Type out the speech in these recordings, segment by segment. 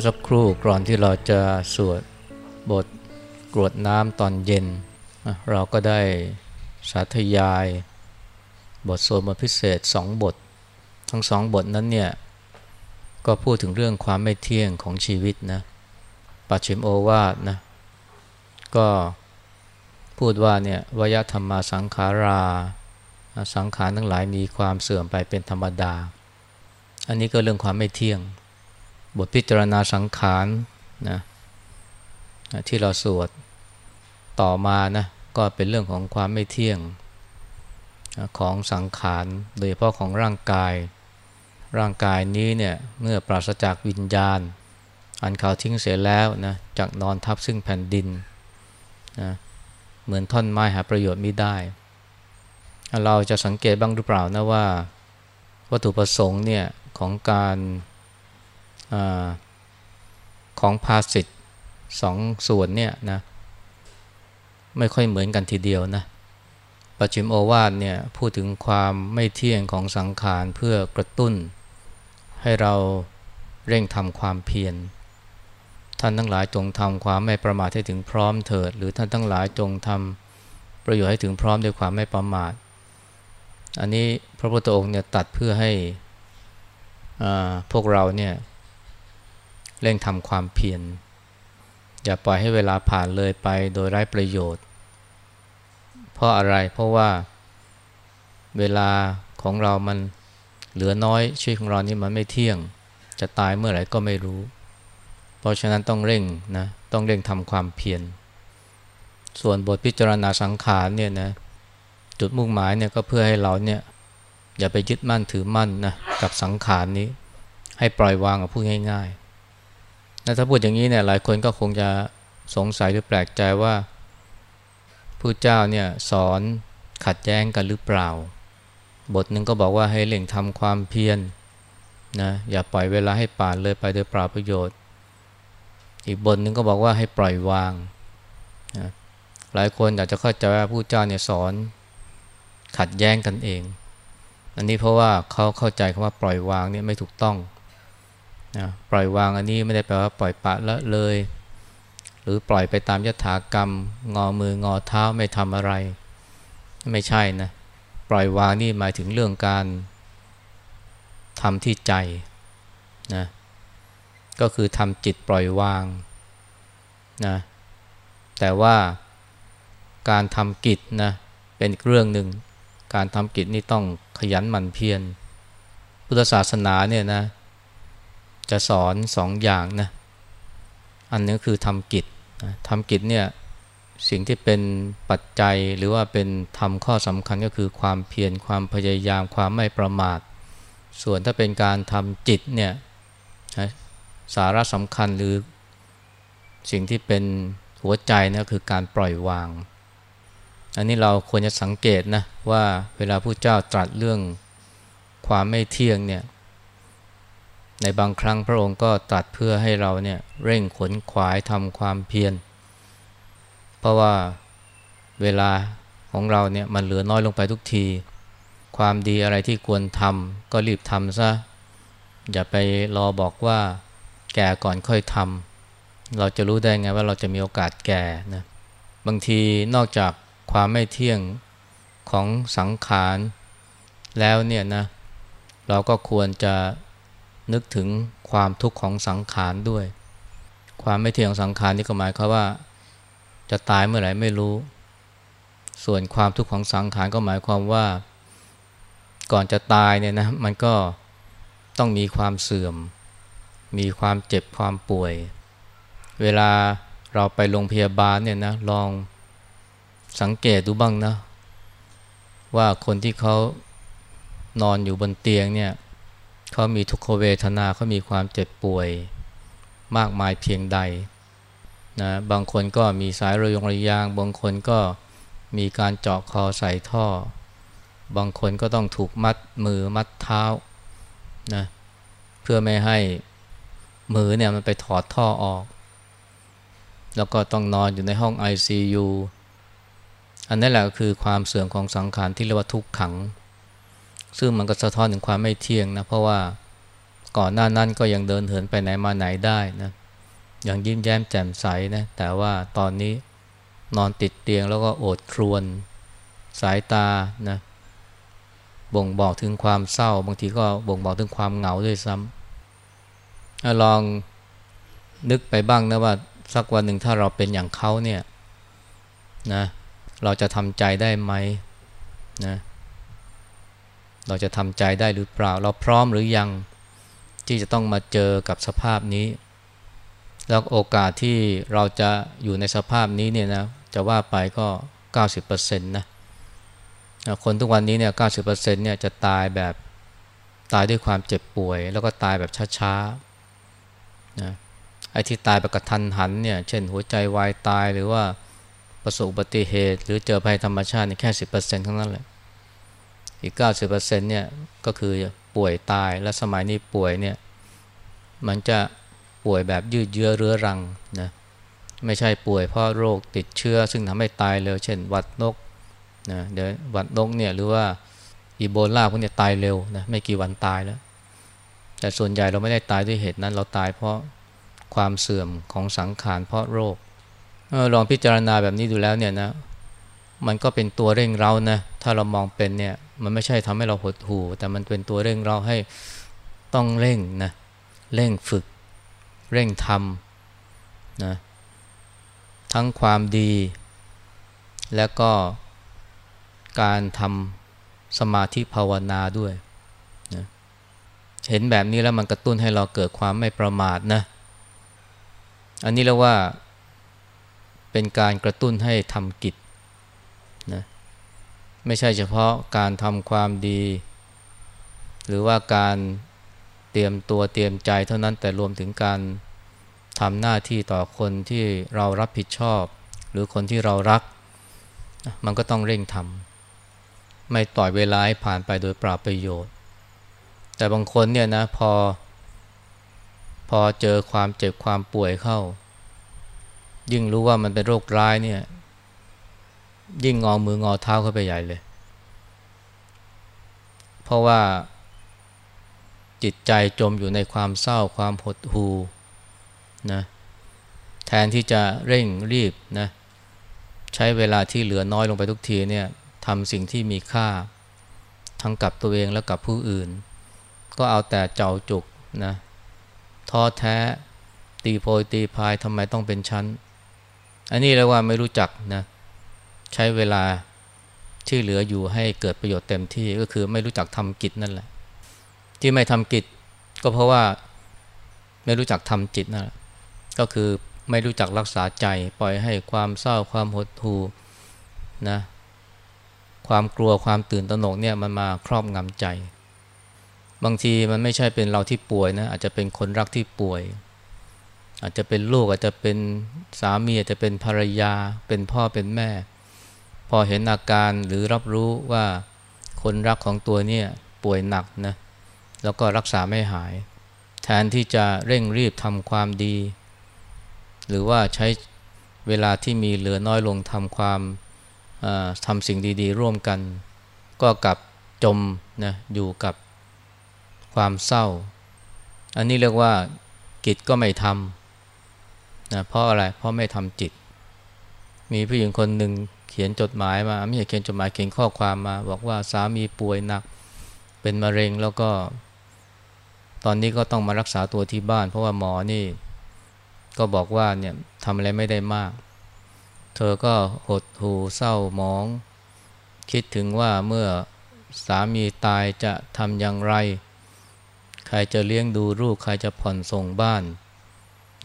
มื่อสักครู่ก่อนที่เราจะสวดบทกรวดน้ำตอนเย็น เราก็ได้สาธยาย บทสวดบทพิเศษสองบท ทั้งสองบทนั้นเนี่ย ก็พูดถึงเรื่องความไม่เที่ยงของชีวิตนะปัจฉิมโอวาทนะก็พูดว่าเนี่ยวยธรรมาสังขาราสังขารทั้งหลายมีความเสื่อมไปเป็นธรรมดา อันนี้ก็เรื่องความไม่เที่ยง บทพิจารณาสังขารนะที่เราสวดต่อมานะก็เป็นเรื่องของความไม่เที่ยงของสังขารโดยเฉพาะของร่างกาย ร่างกายนี้เนี่ยเมื่อปราศจากวิญญาณ อันเขาทิ้งเสียแล้วนะจากนอนทับซึ่งแผ่นดินนะเหมือนท่อนไม้หาประโยชน์ไม่ได้ เราจะสังเกตบ้างหรือเปล่านะว่า วัตถุประสงค์เนี่ยของการ อของภาสิทธ์สองส่วนเนี่ยนะไม่ค่อยเหมือนกันทีเดียวนะปัจจิมโอวาทเนี่ยพูดถึงความไม่เที่ยงของสังขารเพื่อกระตุ้น ให้เราเร่งทำความเพียรท่านทั้งหลายจงทำความไม่ประมาทให้ถึงพร้อมเถิด หรือท่านทั้งหลายจงทำประโยชน์ให้ถึงพร้อมด้วยความไม่ประมาท อันนี้พระพุทธองค์เนี่ยตัดเพื่อให้พวกเราเนี่ย เร่งทำความเพียรอย่าปล่อยให้เวลาผ่านเลยไปโดยไร้ประโยชน์ เพราะอะไรเพราะว่าเวลาของเรามันเหลือน้อยชีวิตของเรานี่มันไม่เที่ยง จะตายเมื่อไหร่ก็ไม่รู้ เพราะฉะนั้นต้องเร่งนะต้องเร่งทำความเพียรส่วนบทพิจารณาสังขารเนี่ยนะจุดมุ่งหมายเนี่ยก็เพื่อให้เราเนี่ยอย่าไปยึดมั่นถือมั่นนะกับสังขารนี้ ให้ปล่อยวางกับพูดง่าย ๆ นะถ้าพูดอย่างนี้เนี่ยหลายคนก็คงจะสงสัยหรือแปลกใจว่าผู้เจ้าเนี่ยสอนขัดแย้งกันหรือเปล่า บทหนึ่งก็บอกว่าให้เร่งทำความเพียรนะอย่าปล่อยเวลาให้ป่านเลยไปโดยปล่าประโยชน์ อีกบทหนึ่งก็บอกว่าให้ปล่อยวางนะหลายคนอยากจะเข้าใจว่าผู้เจ้าเนี่ยสอนขัดแย้งกันเอง อันนี้เพราะว่าเขาเข้าใจคำว่าปล่อยวางเนี่ยไม่ถูกต้อง นะปล่อยวางอันนี้ไม่ได้แปลว่าปล่อยปะละเลย หรือปล่อยไปตามยถากรรม งอมืองอเท้าไม่ทำอะไร ไม่ใช่นะ ปล่อยวางนี่หมายถึงเรื่องการทำที่ใจนะก็คือทำจิตปล่อยวางนะแต่ว่าการทำกิจนะเป็นเรื่องหนึ่ง การทำกิจนี่ต้องขยันหมั่นเพียรพุทธศาสนาเนี่ยนะ จะสอนสองอย่างนะอันนึงคือทำกิจนะทำกิจเนี่ยสิ่งที่เป็นปัจจัยหรือว่าเป็นทำข้อสำคัญก็คือความเพียรความพยายามความไม่ประมาท ส่วนถ้าเป็นการทำจิตเนี่ยสาระสำคัญหรือสิ่งที่เป็นหัวใจนะคือการปล่อยวาง อันนี้เราควรจะสังเกตนะว่าเวลาผู้เจ้าตรัสเรื่องความไม่เที่ยงเนี่ย ในบางครั้งพระองค์ก็ตรัสเพื่อให้เราเนี่ยเร่งขนขวายทำความเพียร เพราะว่าเวลาของเราเนี่ยมันเหลือน้อยลงไปทุกที ความดีอะไรที่ควรทำก็รีบทำซะ อย่าไปรอบอกว่าแก่ก่อนค่อยทำเราจะรู้ได้ไงว่าเราจะมีโอกาสแก่นะบางทีนอกจากความไม่เที่ยงของสังขารแล้วเนี่ยนะเราก็ควรจะ นึกถึงความทุกข์ของสังขารด้วย ความไม่เที่ยงของสังขารนี่ก็หมายความว่า จะตายเมื่อไหร่ไม่รู้ ส่วนความทุกข์ของสังขารก็หมายความว่า ก่อนจะตายเนี่ยนะมันก็ต้องมีความเสื่อม มีความเจ็บความป่วย เวลาเราไปโรงพยาบาลเนี่ยนะลองสังเกตดูบ้างนะ ว่าคนที่เขานอนอยู่บนเตียงเนี่ย เขามีทุกขเวทนาเขามีความเจ็บป่วยมากมายเพียงใดนะบางคนก็มีสายระยงระยาง บางคนก็มีการเจาะคอใส่ท่อ บางคนก็ต้องถูกมัดมือมัดเท้านะเพื่อไม่ให้มือเนี่ยมันไปถอดท่อออก แล้วก็ต้องนอนอยู่ในห้อง ICU อันนั้นแหละคือความเสื่อมของสังขารที่เรียกว่าทุกขัง ซึ่งมันก็สะท้อนถึงความไม่เที่ยงนะเพราะว่าก่อนหน้านั้นก็ยังเดินเหินไปไหนมาไหนได้นะยังยิ้มแย้มแจ่มใสนะแต่ว่าตอนนี้นอนติดเตียงแล้วก็โอดครวน สายตานะบ่งบอกถึงความเศร้า บางทีก็บ่งบอกถึงความเหงาด้วยซ้ำลองนึกไปบ้างนะว่าสักวันหนึ่งถ้าเราเป็นอย่างเขาเนี่ยนะเราจะทำใจได้ไหมนะเราจะทำใจได้หรือเปล่า เราพร้อมหรือยังที่จะต้องมาเจอกับสภาพนี้ แล้วโอกาสที่เราจะอยู่ในสภาพนี้เนี่ยนะจะว่าไปก็ 90%นะคนทุกวันนี้เนี่ย90%เนี่ยจะตายแบบตายด้วยความเจ็บป่วย แล้วก็ตายแบบช้าๆนะไอ้ที่ตายแบบกระทันหันเนี่ยเช่นหัวใจวายตายหรือว่าประสบอุบัติเหตุ หรือเจอภัยธรรมชาติแค่สิบเปอร์เซ็นต์เท่านั้นแหละ อีกเก้าสิบเปอร์เซ็นต์เนี่ยก็คือป่วยตายและสมัยนี้ป่วยเนี่ยมันจะป่วยแบบยืดเยื้อเรื้อรังนะไม่ใช่ป่วยเพราะโรคติดเชื้อ ซึ่งทำให้ตายเร็วเช่นหวัดนกนะเดี๋ยวหวัดนกเนี่ยหรือว่าอีโบลาพวกนี้ตายเร็วนะไม่กี่วันตายแล้ว แต่ส่วนใหญ่เราไม่ได้ตายด้วยเหตุนั้น เราตายเพราะความเสื่อมของสังขารเพราะโรคลองพิจารณาแบบนี้ดูแล้วเนี่ยนะมันก็เป็นตัวเร่งเรานะถ้าเรามองเป็นเนี่ย มันไม่ใช่ทำให้เราหดหู่แต่มันเป็นตัวเร่งเราให้ต้องเร่งนะเร่งฝึก เร่งทำนะทั้งความดี แล้วก็การทำสมาธิภาวนาด้วยนะเห็นแบบนี้แล้วมันกระตุ้นให้เราเกิดความไม่ประมาทนะอันนี้เรียกว่าเป็นการกระตุ้นให้ทำกิจนะ ไม่ใช่เฉพาะการทำความดี หรือว่าการเตรียมตัวเตรียมใจเท่านั้นแต่รวมถึงการทำหน้าที่ต่อคนที่เรารับผิดชอบ หรือคนที่เรารัก มันก็ต้องเร่งทำไม่ต่อยเวลาให้ผ่านไปโดยปราประโยชน์ แต่บางคนเนี่ยนะพอ พอเจอความเจ็บความป่วยเข้า ยิ่งรู้ว่ามันเป็นโรคร้ายเนี่ย ยิ่งงอมืองอเท้าเข้าไปใหญ่เลย เพราะว่าจิตใจจมอยู่ในความเศร้าความหดหู่นะแทนที่จะเร่งรีบนะใช้เวลาที่เหลือน้อยลงไปทุกทีเนี่ยทำสิ่งที่มีค่าทั้งกับตัวเองและกับผู้อื่น ก็เอาแต่เจ้าจุกนะท้อแท้ตีโพยตีพายทำไมต้องเป็นชั้น อันนี้เรียกว่าไม่รู้จักนะ ใช้เวลาที่เหลืออยู่ให้เกิดประโยชน์เต็มที่ก็คือไม่รู้จักทำกิจนั่นแหละ ที่ไม่ทำกิจก็เพราะว่าไม่รู้จักทำจิตนั่นแหละก็คือไม่รู้จักรักษาใจ ปล่อยให้ความเศร้าความหดหู่นะความกลัวความตื่นตระหนกเนี่ยมันมาครอบงำใจ บางทีมันไม่ใช่เป็นเราที่ป่วยนะอาจจะเป็นคนรักที่ป่วย อาจจะเป็นลูกอาจจะเป็นสามีอาจจะเป็นภรรยา เป็นพ่อเป็นแม่ พอเห็นอาการหรือรับรู้ว่าคนรักของตัวเนี่ยป่วยหนักนะแล้วก็รักษาไม่หาย แทนที่จะเร่งรีบทำความดี หรือว่าใช้เวลาที่มีเหลือน้อยลงทำความทำสิ่งดีๆ ร่วมกัน ก็กลับจมนะอยู่กับความเศร้า อันนี้เรียกว่ากิจก็ไม่ทำนะเพราะอะไร เพราะไม่ทำจิต มีผู้หญิงคนหนึ่ง เขียนจดหมายมาไม่ใช่เขียนจดหมายเขียนข้อความมา บอกว่าสามีป่วยหนัก เป็นมะเร็งแล้วก็ ตอนนี้ก็ต้องมารักษาตัวที่บ้าน เพราะว่าหมอนี่ ก็บอกว่าเนี่ยทำอะไรไม่ได้มาก เธอก็หดหูเศร้าหมอง คิดถึงว่าเมื่อสามีตายจะทำอย่างไร ใครจะเลี้ยงดูลูกใครจะผ่อนส่งบ้าน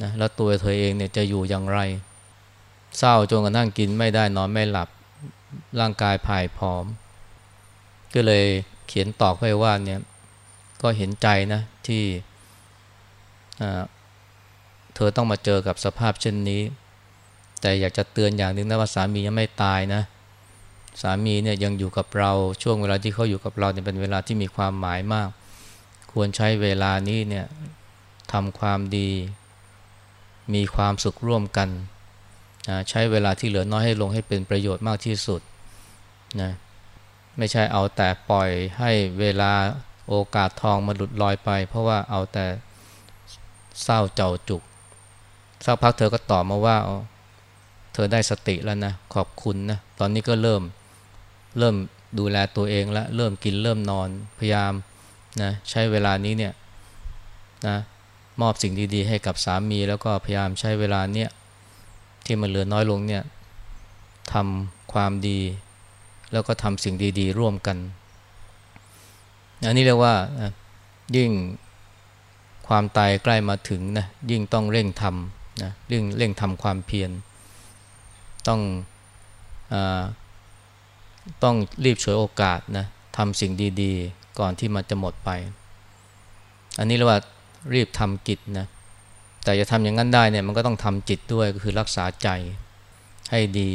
นะแล้วตัวเธอเองเนี่ยจะอยู่อย่างไร เศร้าจนกระทั่งกินไม่ได้นอนไม่หลับร่างกายผายผอม ก็เลยเขียนตอบไปว่าเนี่ยก็เห็นใจนะที่เธอต้องมาเจอกับสภาพเช่นนี้ แต่อยากจะเตือนอย่างหนึ่งนะว่าสามียังไม่ตายนะ สามีเนี่ยยังอยู่กับเราช่วงเวลาที่เขาอยู่กับเราเนี่ยเป็นเวลาที่มีความหมายมาก ควรใช้เวลานี้เนี่ยทำความดี มีความสุขร่วมกัน นะใช้เวลาที่เหลือน้อยให้ลงให้เป็นประโยชน์มากที่สุดนะไม่ใช่เอาแต่ปล่อยให้เวลาโอกาสทองมาหลุดลอยไป เพราะว่าเอาแต่เศร้าเจ้าจุกสักพักเธอก็ตอบมาว่าเธอได้สติแล้วนะขอบคุณนะตอนนี้ก็เริ่มเริ่มดูแลตัวเองแล้วเริ่มกินเริ่มนอนพยายามนะใช้เวลานี้เนี่ยนะมอบสิ่งดีๆให้กับสามี แล้วก็พยายามใช้เวลาเนี่ย ที่มันเหลือน้อยลงเนี่ยทำความดี แล้วก็ทำสิ่งดีๆ ร่วมกันอันนี้เรียกว่ายิ่งความตายใกล้มาถึงนะยิ่งต้องเร่งทำนะเร่งเร่งทำความเพียรต้องอต้องรีบฉวยโอกาสนะทำสิ่งดีๆ ก่อนที่มันจะหมดไป อันนี้เรียกว่ารีบทำกิจนะ แต่จะทำอย่างนั้นได้เนี่ยมันก็ต้องทำจิตด้วยก็คือรักษาใจให้ดี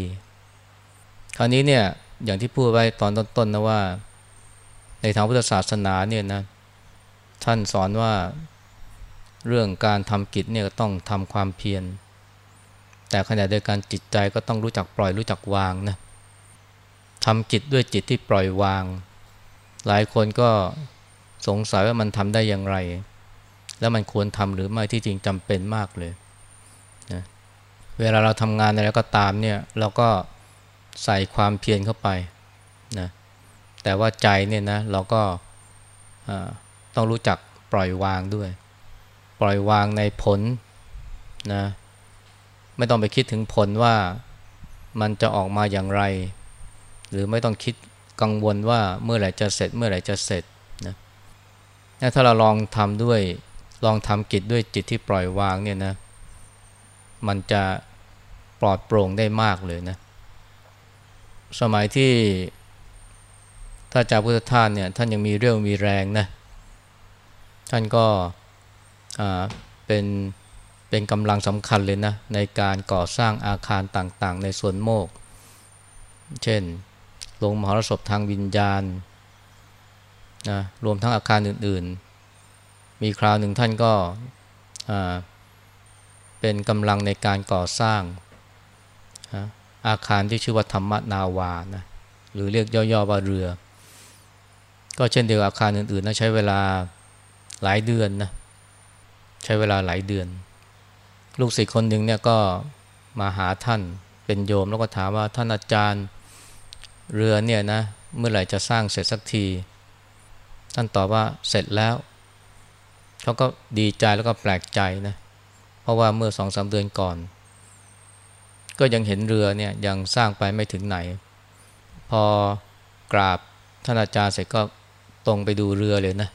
คราวนี้เนี่ยอย่างที่พูดไว้ตอนต้นๆนะว่า ในทางพุทธศาสนาเนี่ยนะท่านสอนว่าเรื่องการทำกิจเนี่ยต้องทำความเพียร แต่ขณะเดียวกันจิตใจก็ต้องรู้จักปล่อยรู้จักวางนะทำกิจด้วยจิตที่ปล่อยวาง หลายคนก็สงสัยว่ามันทำได้อย่างไร แล้วมันควรทำหรือไม่ที่จริงจำเป็นมากเลยนะเวลาเราทำงานอะไรก็ตามเนี่ยเราก็ใส่ความเพียรเข้าไปนะแต่ว่าใจเนี่ยนะเราก็ต้องรู้จักปล่อยวางด้วย ปล่อยวางในผลนะไม่ต้องไปคิดถึงผลว่ามันจะออกมาอย่างไร หรือไม่ต้องคิดกังวลว่าเมื่อไหร่จะเสร็จเมื่อไหร่จะเสร็จนะถ้าเราลองทำด้วย ลองทำกิจด้วยจิตที่ปล่อยวางเนี่ยนะ มันจะปลอดโปร่งได้มากเลยนะ สมัยที่ถ้าจาพุทธทาสเนี่ยท่านยังมีเรื่องมีแรงนะ ท่านก็เป็นเป็นกำลังสำคัญเลยนะ ในการก่อสร้างอาคารต่างๆ ในส่วนโมก เช่นโรงมหรสพทางวิญญาณนะรวมทั้งอาคารอื่น ๆ มีคราวหนึ่งท่านก็เป็นกำลังในการก่อสร้างอาคารที่ชื่อว่าธรรมนาวานะหรือเรียกย่อๆว่าเรือ ก็เช่นเดียวกับอาคารอื่นๆนะใช้เวลาหลายเดือนนะใช้เวลาหลายเดือน ลูกศิษย์คนหนึ่งเนี่ยก็มาหาท่านเป็นโยมแล้วก็ถามว่าท่านอาจารย์เรือเนี่ยนะเมื่อไหร่จะสร้างเสร็จสักที ท่านตอบว่าเสร็จแล้ว เขาก็ดีใจแล้วก็แปลกใจนะ เพราะว่าเมื่อสองสาเดือนก่อน ก็ยังเห็นเรือเนี่ยยังสร้างไปไม่ถึงไหน พอกราบท่านอาจารย์เสร็จก็ตรงไปดูเรือเลยนะ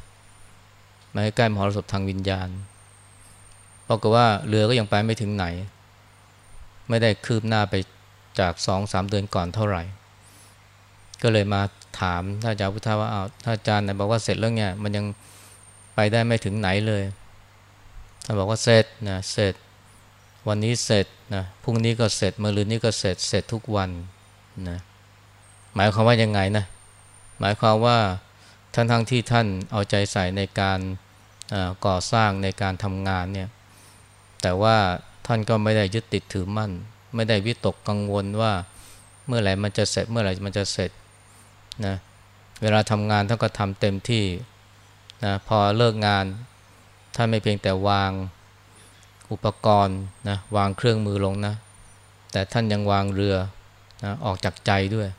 มาใกล้มหรสพทางวิญญาณปรากฏว่าเรือก็ยังไปไม่ถึงไหน ไม่ได้คืบหน้าไปจากสองสามเดือนก่อนเท่าไหร่ ก็เลยมาถามท่านอาจารย์พุทธว่าเอาท่านอาจารย์ไหนบอกว่าเสร็จแล้วเนี่ยมันยัง ไปได้ไม่ถึงไหนเลยท่านบอกว่าเสร็จนะเสร็จ วันนี้เสร็จนะพรุ่งนี้ก็เสร็จมะรืนนี้ก็เสร็จเสร็จทุกวันนะหมายความว่ายังไงนะหมายความว่าทั้งทั้งที่ท่านเอาใจใส่ในการก่อสร้างในการทำงานเนี่ยแต่ว่าท่านก็ไม่ได้ยึดติดถือมั่น ไม่ได้วิตกกังวลว่าเมื่อไหร่มันจะเสร็จเมื่อไหร่มันจะเสร็จนะเวลาทำงานท่านก็ทำเต็มที่ นะพอเลิกงานท่านไม่เพียงแต่วางอุปกรณ์นะวางเครื่องมือลงนะ แต่ท่านยังวางเรือนะออกจากใจด้วย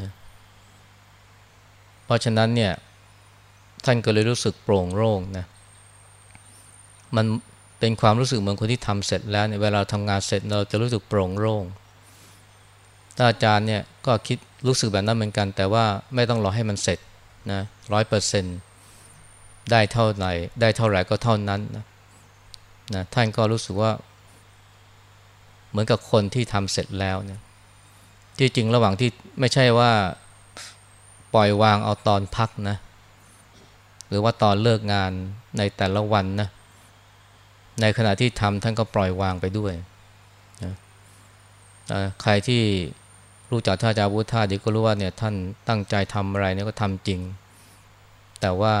นะเพราะฉะนั้นเนี่ยท่านก็เลยรู้สึกโปร่งโล่งนะมันเป็นความรู้สึกเหมือนคนที่ทำเสร็จแล้วเนี่ยเวลาทำงานเสร็จเราจะรู้สึกโปร่งโล่งถ้าอาจารย์เนี่ยก็คิดรู้สึกแบบนั้นเหมือนกัน แต่ว่าไม่ต้องรอให้มันเสร็จนะร้อยเปอร์เซ็นต์ ได้เท่าไหร่ได้เท่าไหร่ก็เท่านั้นนะนะท่านก็รู้สึกว่า เหมือนกับคนที่ทำเสร็จแล้วเนี่ยที่จริงระหว่างที่ไม่ใช่ว่าปล่อยวางเอาตอนพักนะหรือว่าตอนเลิกงานในแต่ละวันนะในขณะที่ทำท่านก็ปล่อยวางไปด้วยนะใครที่รู้จักท่าจาวุธท่าดีก็รู้ว่าเนี่ยท่านตั้งใจทำอะไรเนี่ยก็ทำจริง แต่ว่า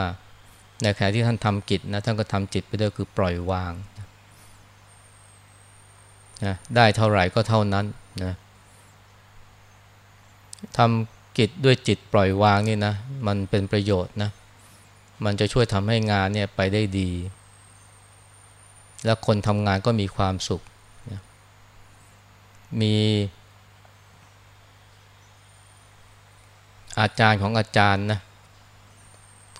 ในขณะที่ท่านทำกิจนะท่านก็ทำจิตไปด้วยคือปล่อยวางนะได้เท่าไหร่ก็เท่านั้นนะทำกิจด้วยจิตปล่อยวางนี่นะมันเป็นประโยชน์นะมันจะช่วยทำให้งานเนี่ยไปได้ดี และคนทำงานก็มีความสุขมีอาจารย์ของอาจารย์นะ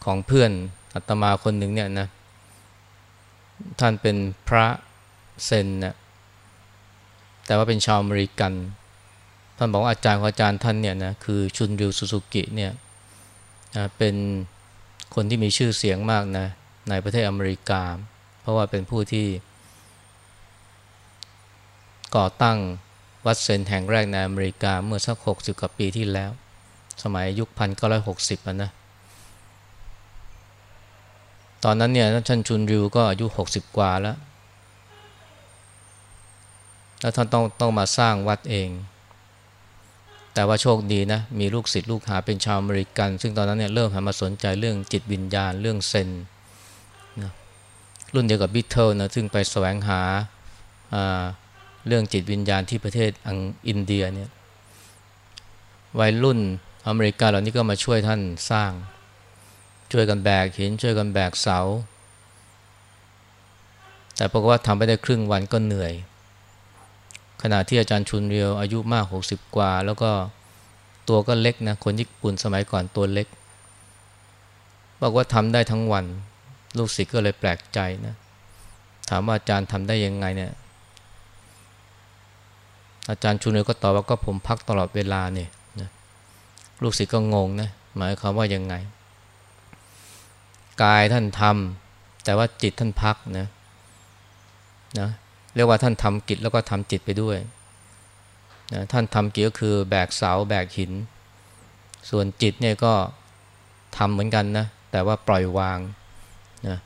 ของเพื่อน อาตมาคนหนึ่งเนี่ยนะท่านเป็นพระเซนนะแต่ว่าเป็นชาวอเมริกัน ท่านบอกว่าอาจารย์ของอาจารย์ท่านเนี่ยนะคือชุนริวสุสุกิเนี่ยนะเป็นคนที่มีชื่อเสียงมากนะในประเทศอเมริกา เพราะว่าเป็นผู้ที่ ก่อตั้งวัดเซนแห่งแรกในอเมริกาเมื่อสักหกสิบกว่าปีที่แล้ว สมัยยุคพันเก้าร้อยหกสิบนะ ตอนนั้นเนี่ยท่านชุนริวก็อายุหกสิบกว่าแล้ว แล้วท่านต้องต้องมาสร้างวัดเอง แต่ว่าโชคดีนะ มีลูกศิษย์ลูกหาเป็นชาวอเมริกัน ซึ่งตอนนั้นเนี่ยเริ่มหันมาสนใจเรื่องจิตวิญญาณเรื่องเซนนะรุ่นเดียวกับบิทเทิลนะซึ่งไปแสวงหาเรื่องจิตวิญญาณที่ประเทศอังอินเดียเนี่ยวัยรุ่นอเมริกาเหล่านี้ก็มาช่วยท่านสร้าง ช่วยกันแบกหินช่วยกันแบกเสา แต่ปรากฏว่าทำไปได้ครึ่งวันก็เหนื่อย ขณะที่อาจารย์ชุนเรียวอายุมาก 60 กว่า แล้วก็ตัวก็เล็กนะคนญี่ปุ่นสมัยก่อนตัวเล็ก บอกว่าทำได้ทั้งวัน ลูกศิษย์ก็เลยแปลกใจนะถามว่าอาจารย์ทำได้ยังไงเนี่ยอาจารย์ชุนเรียวก็ตอบว่าก็ผมพักตลอดเวลาเนี่ยนะลูกศิษย์ก็งงนะหมายความว่ายังไง กายท่านทำแต่ว่าจิตท่านพักนะนะเรียกว่าท่านทำกิจแล้วก็ทำจิตไปด้วยนะท่านทำกิจก็คือแบกเสาแบกหิน ส่วนจิตเนี่ยก็ทำเหมือนกันนะแต่ว่าปล่อยวางนะ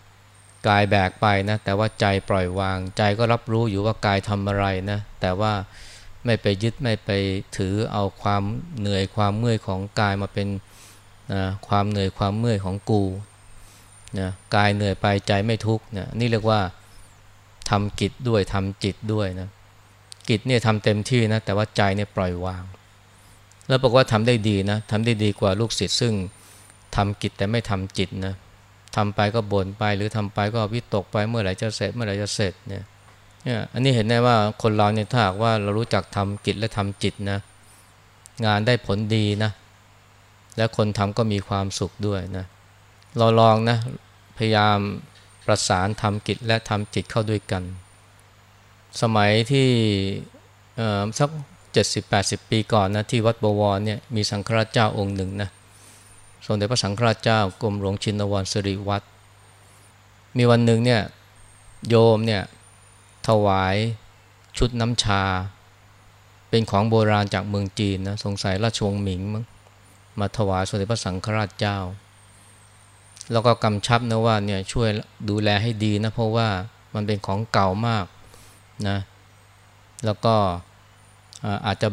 กายแบกไปนะแต่ว่าใจปล่อยวาง ใจก็รับรู้อยู่ว่ากายทำอะไรนะแต่ว่าไม่ไปยึดไม่ไปถือเอาความเหนื่อยความเมื่อยของกายมาเป็นนะความเหนื่อยความเมื่อยของกู นะกายเหนื่อยไปใจไม่ทุกข์นะนี่เรียกว่าทำกิจด้วยทำจิตด้วยนะกิจเนี่ยทำเต็มที่นะแต่ว่าใจเนี่ยปล่อยวาง แล้วบอกว่าทำได้ดีนะทำได้ดีกว่าลูกศิษย์ซึ่งทำกิจแต่ไม่ทำจิตนะทำไปก็บ่นไปหรือทำไปก็วิตกไปเมื่อไหร่จะเสร็จเมื่อไหร่จะเสร็จเนี่ยอันนี้เห็นได้ว่าคนเราเนี่ยถ้าหากว่าเรารู้จักทำกิจและทำจิตนะงานได้ผลดีนะและคนทำก็มีความสุขด้วยนะเเราลองนะ พยายามประสานทำกิจและทำจิตเข้าด้วยกัน สมัยที่สักเจ็ดสิบแปดสิบปีก่อนนะที่วัดบวรเนี่ยมีสังฆราชเจ้าองค์หนึ่งนะสมเด็จพระสังฆราชเจ้ากรมหลวงชินวรสิริวัตรมีวันหนึ่งเนี่ยโยมเนี่ยถวายชุดน้ำชา เป็นของโบราณจากเมืองจีนนะสงสัยราชวงศ์หมิงมั้งมาถวายสมเด็จพระสังฆราชเจ้า แล้วก็กำชับนะว่าเนี่ยช่วยดูแลให้ดีนะเพราะว่ามันเป็นของเก่ามากนะแล้วก็อาจจะ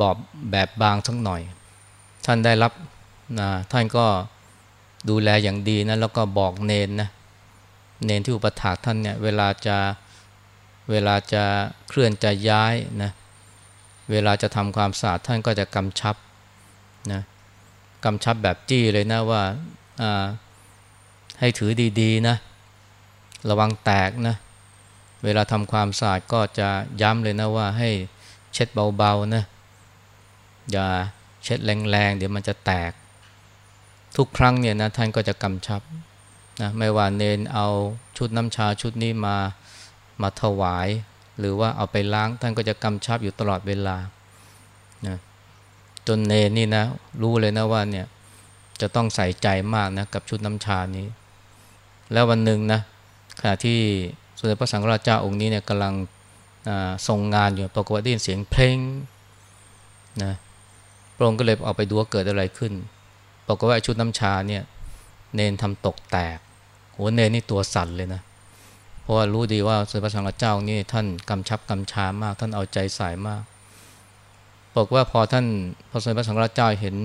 บอบแบบบางสักหน่อย ท่านได้รับนะท่านก็ดูแลอย่างดีนะแล้วก็บอกเนนนะเนนที่อุปถากท่านเนี่ยเวลาจะเวลาจะเคลื่อนจะย้ายนะเวลาจะทำความสะอาดท่านก็จะกำชับนะกำชับแบบจี้เลยนะว่า ให้ถือดีๆนะ ระวังแตกนะ เวลาทำความสะอาดก็จะย้ำเลยนะว่าให้เช็ดเบาๆนะ อย่าเช็ดแรงๆ เดี๋ยวมันจะแตก ทุกครั้งเนี่ยนะท่านก็จะกำชับนะไม่ว่าเนนเอาชุดน้ำชาชุดนี้มามาถวาย หรือว่าเอาไปล้างท่านก็จะกำชับอยู่ตลอดเวลานะจนเนนนี่นะ รู้เลยนะว่าเนี่ยจะต้องใส่ใจมากนะกับชุดน้ำชานี้ แล้ววันหนึ่งนะขณะที่สมเด็จพระสังฆราชเจ้าองค์นี้เนี่ยกำลังทรงงานอยู่ปรากฏว่าได้ยินเสียงเพลงนะพระองค์ก็เลยออกไปดูว่าเกิดอะไรขึ้นปรากฏว่าชุดน้ำชาเนี่ย เนนทำตกแตกหัวเนนนี่ตัวสั่นเลยนะเพราะว่ารู้ดีว่าสมเด็จพระสังฆราชเจ้านี่ท่านกำชับกำชามาก ท่านเอาใจใส่มากบอกว่าพอท่านพอสมเด็จพระสังฆราชเจ้าเห็น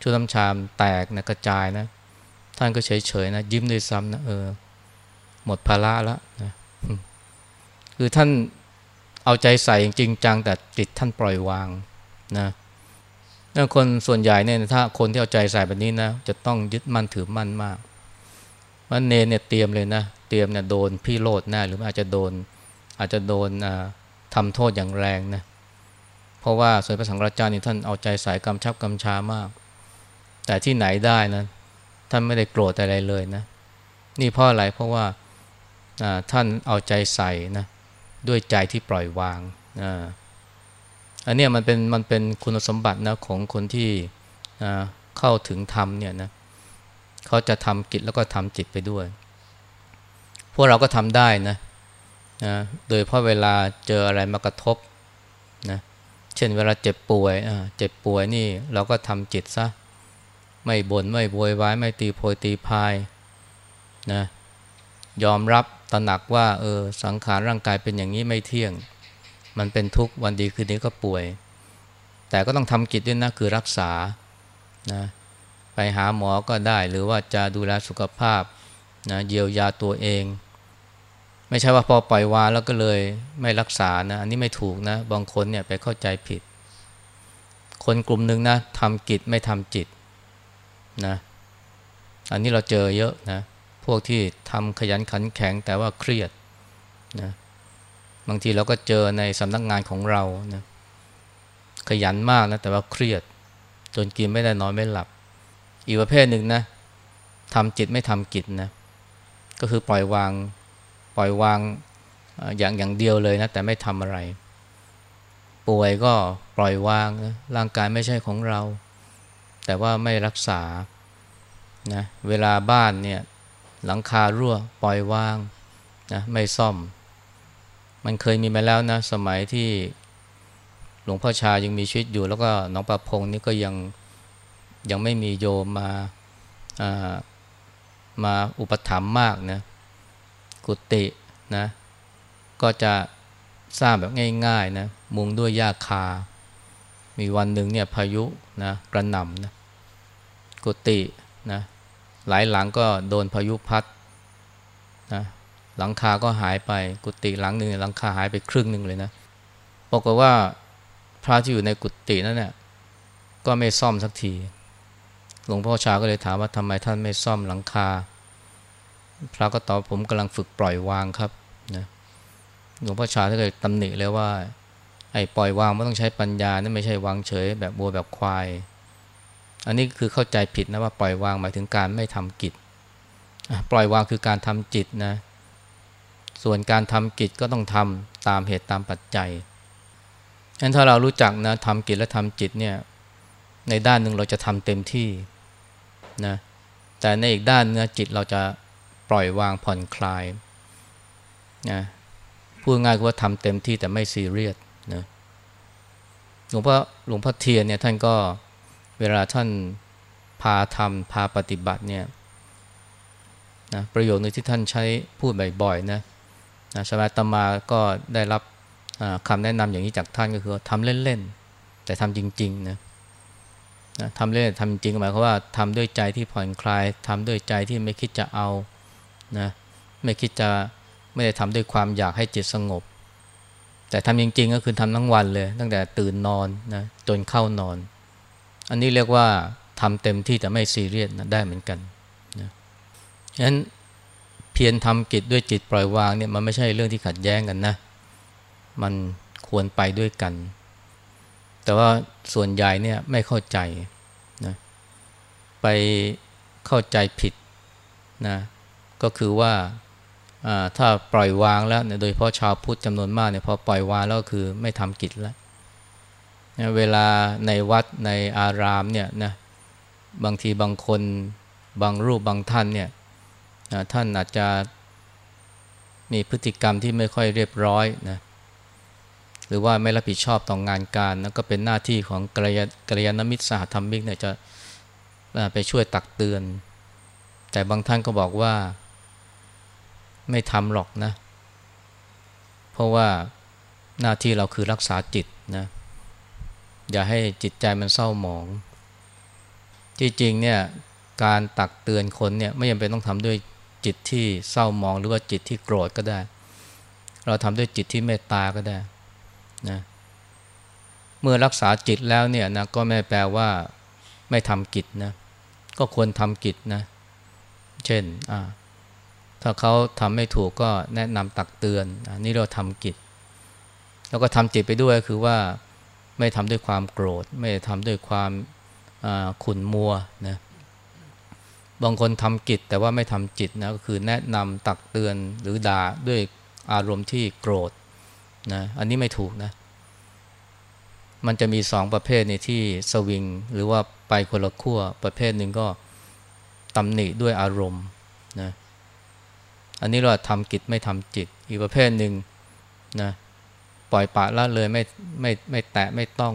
ชุดน้ำชามแตกนะกระจายนะ ท่านก็เฉยๆนะยิ้มด้วยซ้ำนะเออ หมดภาระแล้วนะคือท่านเอาใจใส่จริงจังแต่จิตท่านปล่อยวางนะคนส่วนใหญ่เนี่ยถ้าคนที่เอาใจใส่แบบนี้นะจะต้องยึดมั่นถือมั่นมากว่าเนเนี่ยเตรียมเลยนะเตรียมเนี่ยโดนพี่โลดแน่หรืออาจจะโดน อาจจะโดนทำโทษอย่างแรงนะเพราะว่าสมเด็จพระสังฆราชานี่ท่านเอาใจใส่กำชับกำชามาก แต่ที่ไหนได้นะ ท่านไม่ได้โกรธอะไรเลยนะ นี่เพราะอะไรเพราะว่าท่านเอาใจใส่นะด้วยใจที่ปล่อยวางอันนี้มันเป็นมันเป็นคุณสมบัตินะของคนที่เข้าถึงธรรมเนี่ยนะเขาจะทำกิจแล้วก็ทำจิตไปด้วย พวกเราก็ทำได้นะนะโดยเพราะเวลาเจออะไรมากระทบนะเช่นเวลาเจ็บป่วยเจ็บป่วยนี่เราก็ทำจิตซะ ไม่บน่นไม่โวยวายไม่ตีโพยตีพายนะยอมรับตระหนักว่าเออสังขารร่างกายเป็นอย่างนี้ไม่เที่ยง มันเป็นทุกข์วันดีคืนนี้ก็ป่วย แต่ก็ต้องทำกิจด้วยนะคือรักษานะไปหาหมอก็ได้ หรือว่าจะดูแลสุขภาพนะเยียวยาตัวเอง ไม่ใช่ว่าพอปล่อยวางแล้วก็เลยไม่รักษานะอันนี้ไม่ถูกนะบางคนเนี่ยไปเข้าใจผิด คนกลุ่มหนึ่งนะทำกิจไม่ทำจิต นะ อันนี้เราเจอเยอะนะ พวกที่ทำขยันขันแข็งแต่ว่าเครียดนะบางทีเราก็เจอในสำนักงานของเรานะขยันมากนะแต่ว่าเครียด จนกินไม่ได้นอนไม่หลับ อีกประเภทหนึ่งนะทำจิตไม่ทำกิจนะก็คือปล่อยวางปล่อยวางอย่างอย่างเดียวเลยนะแต่ไม่ทำอะไร ป่วยก็ปล่อยวางนะร่างกายไม่ใช่ของเรา แต่ว่าไม่รักษานะเวลาบ้านเนี่ยหลังคารั่วปล่อยวางนะไม่ซ่อม มันเคยมีมาแล้วนะสมัยที่หลวงพ่อชายังมีชีวิตอยู่ แล้วก็น้องประพงนี่ก็ยังยังไม่มีโยมมาามาอุปถัมภ์มากนะกุฏินะ ก็จะสร้างแบบง่ายๆนะมุงด้วยหญ้าคา มีวันหนึ่งเนี่ยพายุนะกระหน่ำนะ กุฏินะหลายหลังก็โดนพายุพัดนะหลังคาก็หายไปกุฏิหลังหนึ่งหลังคาหายไปครึ่งหนึ่งเลยนะบอกว่าพระที่อยู่ในกุฏินั้นเนี่ยก็ไม่ซ่อมสักที หลวงพ่อชาก็เลยถามว่าทำไมท่านไม่ซ่อมหลังคา พระก็ตอบผมกำลังฝึกปล่อยวางครับนะหลวงพ่อชาก็เลยตำหนิเลยว่า ไอ้ปล่อยวางไม่ต้องใช้ปัญญานั่ไม่ใช่วางเฉย แบบบัวแบบควาย อันนี้คือเข้าใจผิดนะว่าปล่อยวางหมายถึงการไม่ทำกิจ ปล่อยวางคือการทำจิตนะ ส่วนการทำกิจก็ต้องทำตามเหตุตามปัจจัยงั้นถ้าเรารู้จักนะทำกิจและทำจิตเนี่ย ในด้านหนึ่งเราจะทำเต็มที่นะ แต่ในอีกด้านเนื้อจิตเราจะปล่อยวางผ่อนคลายนะพูดง่ายคือว่าทำเต็มที่แต่ไม่ซีเรียสนะหลวงพ่อหลวงพ่อเทียนเนี่ยท่านก็ เวลาท่านพาทำพาปฏิบัติเนี่ยนะประโยคนึงที่ท่านใช้พูดบ่อยๆนะนะสมัยตมาก็ได้รับคำแนะนำอย่างนี้จากท่านก็คือทำเล่นๆ แต่ทำจริงๆนะนะทำเล่นทำจริงหมายความว่าทำด้วยใจที่ผ่อนคลายทำด้วยใจที่ไม่คิดจะเอานะไม่คิดจะไม่ได้ทำด้วยความอยากให้จิตสงบ แต่ทำจริงๆ ก็คือทำทั้งวันเลย ตั้งแต่ตื่นนอนนะจนเข้านอน อันนี้เรียกว่าทำเต็มที่แต่ไม่ซีเรียสนะได้เหมือนกันนะฉะนั้นเพียรทำกิจด้วยจิตปล่อยวางเนี่ยมันไม่ใช่เรื่องที่ขัดแย้งกันนะ มันควรไปด้วยกัน แต่ว่าส่วนใหญ่เนี่ยไม่เข้าใจนะไปเข้าใจผิดนะก็คือว่าถ้าปล่อยวางแล้วโดยเพราะชาวพุทธจำนวนมากเนี่ยพอปล่อยวางแล้วคือไม่ทำกิจแล้ว เวลาในวัดในอารามเนี่ยนะบางทีบางคนบางรูปบางท่านเนี่ยท่านอาจจะมีพฤติกรรมที่ไม่ค่อยเรียบร้อยนะหรือว่าไม่รับผิดชอบต่องงานการนะก็เป็นหน้าที่ของกระยกระยานมิตรสหธรรมิกเนี่ยจะไปช่วยตักเตือน แต่บางท่านก็บอกว่าไม่ทำหรอกนะ เพราะว่าหน้าที่เราคือรักษาจิตนะ อย่าให้จิตใจมันเศร้าหมอง จริงๆเนี่ยการตักเตือนคนเนี่ยไม่จำเป็นต้องทำด้วยจิตที่เศร้าหมองหรือว่าจิตที่โกรธก็ได้ เราทำด้วยจิตที่เมตตาก็ได้นะเมื่อรักษาจิตแล้วเนี่ยนะก็ไม่แปลว่าไม่ทำกิจนะก็ควรทำกิจนะ เช่นอ่าถ้าเขาทำไม่ถูกก็แนะนำตักเตือน อันนี้เราทำกิจ แล้วก็ทำจิตไปด้วยคือว่า ไม่ทำด้วยความโกรธ ไม่ทำด้วยความขุนมัวนะบางคนทำกิจแต่ว่าไม่ทำจิตนะก็คือแนะนำตักเตือนหรือด่าด้วยอารมณ์ที่โกรธนะอันนี้ไม่ถูกนะ มันจะมีสองประเภทในที่สวิง หรือว่าไปคนละขั้วประเภทหนึ่งก็ตำหนิด้วยอารมณ์นะอันนี้เราทำกิจไม่ทำจิต อีกประเภทหนึ่งนะ ปล่อยปะละเลยไม่ไม่ไม่แตะไม่ต้อง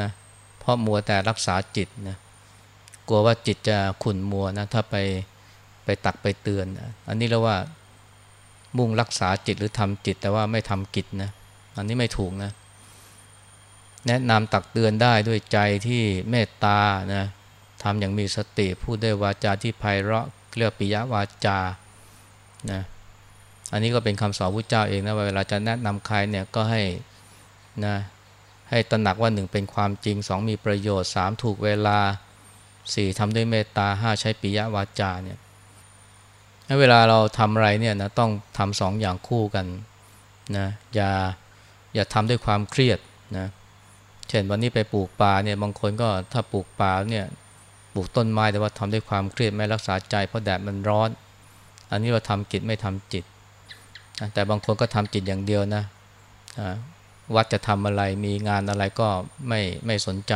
นะเพราะมัวแต่รักษาจิตนะกลัวว่าจิตจะขุ่นมัวนะถ้าไปไปตักไปเตือน อันนี้เรียกว่ามุ่งรักษาจิตหรือทำจิตแต่ว่าไม่ทำกิจนะอันนี้ไม่ถูกนะ แนะนำตักเตือนได้ด้วยใจที่เมตตานะทำอย่างมีสติพูดด้วยวาจาที่ไพเราะเรียกปิยวาจานะ อันนี้ก็เป็นคำสอนพระเจ้าเองนะเวลาจะแนะนำใครเนี่ยก็ให้นะให้ตระหนักว่าหนึ่งเป็นความจริงสองมีประโยชน์สามถูกเวลาสี่ทำด้วยเมตตาห้าใช้ปิยวาจาเนี่ยเวลาเราทำอะไรเนี่ยนะต้องทำสองอย่างคู่กันนะอย่าอย่าทำด้วยความเครียดนะเช่นวันนี้ไปปลูกป่าเนี่ยบางคนก็ถ้าปลูกป่าเนี่ยปลูกต้นไม้แต่ว่าทำด้วยความเครียดไม่รักษาใจเพราะแดดมันร้อน อันนี้เราทำกิจไม่ทำจิต แต่บางคนก็ทำจิตอย่างเดียวนะวัดจะทำอะไรมีงานอะไรก็ไม่ไม่สนใจ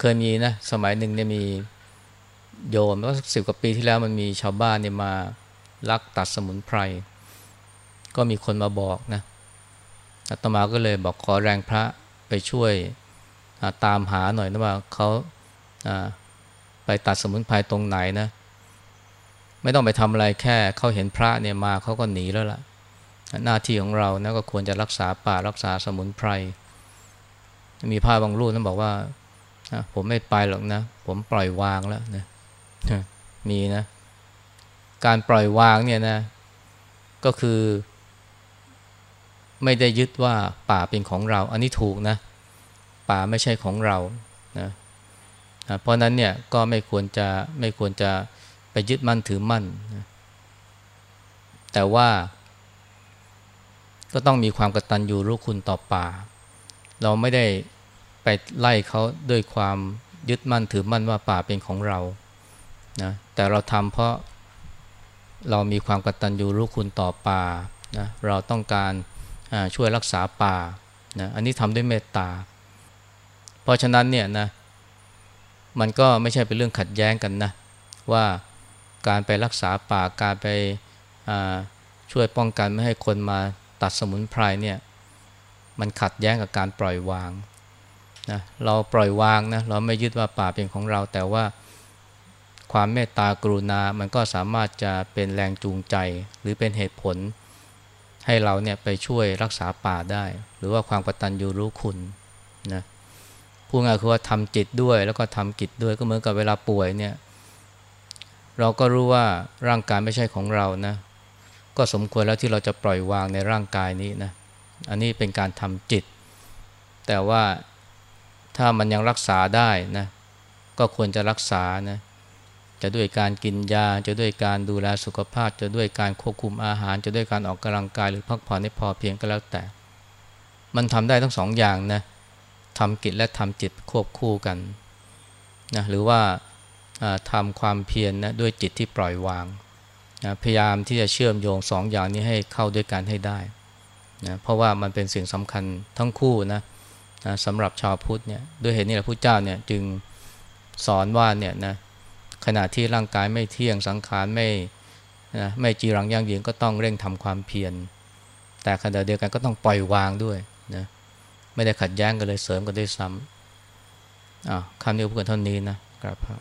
เคยมีนะสมัยหนึ่งเนี่ยมีโยมก็สิบกว่าปีที่แล้วมันมีชาวบ้านเนี่ยมาลักตัดสมุนไพร ก็มีคนมาบอกนะอาตมาก็เลยบอกขอแรงพระไปช่วยตามหาหน่อยนะว่าเขาไปตัดสมุนไพรตรงไหนนะ ไม่ต้องไปทำอะไรแค่เขาเห็นพระเนี่ยมาเขาก็หนีแล้วล่ะ หน้าที่ของเรานะก็ควรจะรักษาป่ารักษาสมุนไพร มีพระบางรูปนั้นบอกว่าผมไม่ไปหรอกนะ ผมปล่อยวางแล้วนะมีนะ การปล่อยวางเนี่ยนะ ก็คือ ไม่ได้ยึดว่าป่าเป็นของเรา อันนี้ถูกนะ ป่าไม่ใช่ของเรานะนะเพราะนั้นเนี่ยก็ไม่ควรจะไม่ควรจะ ไปยึดมั่นถือมั่น แต่ว่าก็ต้องมีความกตัญญูรู้คุณต่อป่า เราไม่ได้ไปไล่เขาด้วยความยึดมั่นถือมั่นว่าป่าเป็นของเรานะแต่เราทำเพราะเรามีความกตัญญูรู้คุณต่อป่านะเราต้องการช่วยรักษาป่านะอันนี้ทำด้วยเมตตา เพราะฉะนั้นเนี่ยนะมันก็ไม่ใช่เป็นเรื่องขัดแย้งกันนะว่า การไปรักษาป่าการไปช่วยป้องกันไม่ให้คนมาตัดสมุนไพรเนี่ยมันขัดแย้งกับการปล่อยวางนะเราปล่อยวางนะเราไม่ยึดว่าป่าเป็นของเรา แต่ว่าความเมตตากรุณา มันก็สามารถจะเป็นแรงจูงใจ หรือเป็นเหตุผล ให้เราเนี่ยไปช่วยรักษาป่าได้ หรือว่าความกตัญญูรู้คุณนะพูดง่ายคือว่าทำจิตด้วยแล้วก็ทำกิจด้วยก็เหมือนกับเวลาป่วยเนี่ย เราก็รู้ว่าร่างกายไม่ใช่ของเรานะ ก็สมควรแล้วที่เราจะปล่อยวางในร่างกายนี้นะ อันนี้เป็นการทำจิต แต่ว่าถ้ามันยังรักษาได้นะ ก็ควรจะรักษานะ จะด้วยการกินยา จะด้วยการดูแลสุขภาพ จะด้วยการควบคุมอาหาร จะด้วยการออกกำลังกายหรือพักผ่อนให้พอเพียงก็แล้วแต่ มันทำได้ทั้งสองอย่างนะทำกิจและทำจิตควบคู่กันนะหรือว่า ทำความเพียรนนะด้วยจิตที่ปล่อยวางนะพยายามที่จะเชื่อมโยงสองอย่างนี้ให้เข้าด้วยกันให้ได้นะเพราะว่ามันเป็นสิ่งสำคัญทั้งคู่นะนะสำหรับชาวพุทธเนี่ยด้วยเหตุนี้แหละพระเจ้าเนี่ยจึงสอนว่าเนี่ยนะขณะที่ร่างกายไม่เที่ยงสังขารไม่นะไม่จีรังยั่งยืนก็ต้องเร่งทำความเพียร แต่ขณะเดียวกันก็ต้องปล่อยวางด้วยนะไม่ได้ขัดแย้งกันเลยเสริมกันด้วยซ้ำอ่าคำนี้พูดกันเท่านี้นะครับ